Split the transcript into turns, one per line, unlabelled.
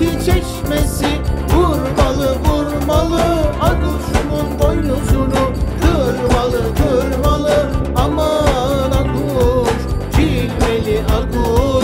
ki çeşmesi Vurmalı vurmalı. Aguş'un boynuzunu Kırmalı kırmalı. Aman Aguş Cilveli Aguş.